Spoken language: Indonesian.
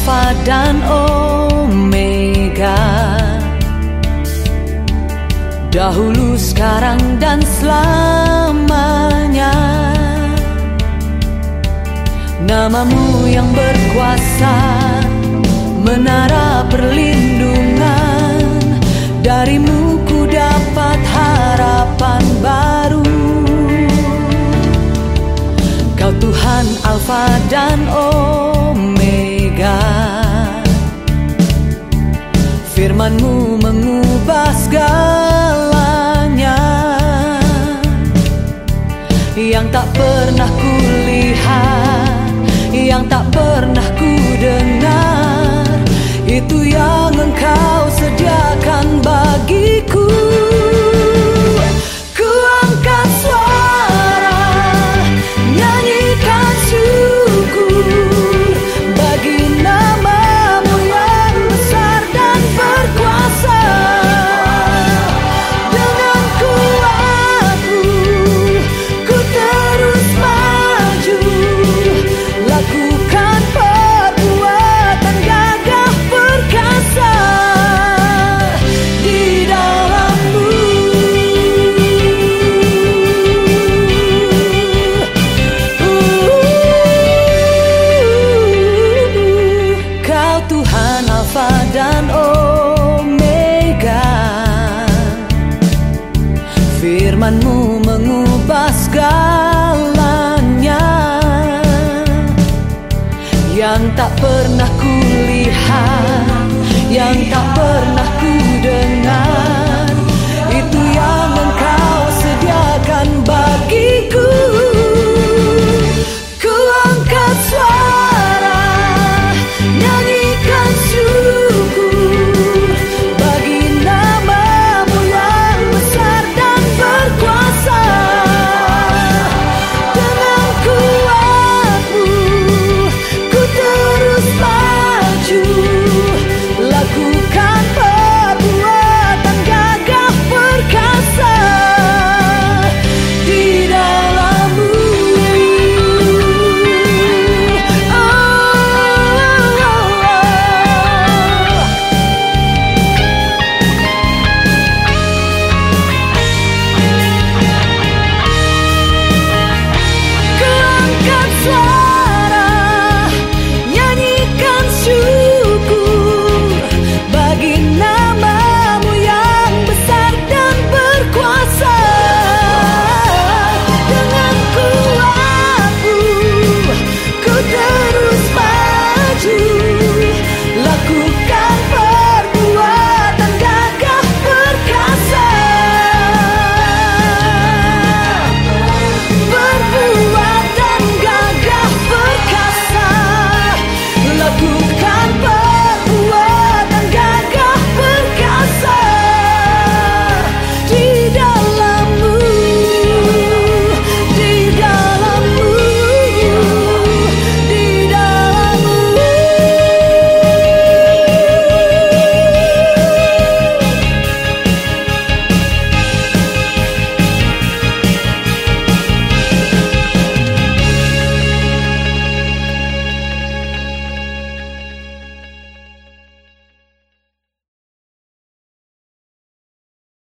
Alfa dan Omega. Dahulu, sekarang, dan selamanya. Namamu yang berkuasa Menara perlindungan. tak pernah kulihat, yang tak pernah kudengar. tak pernah kulihat, yang tak pernah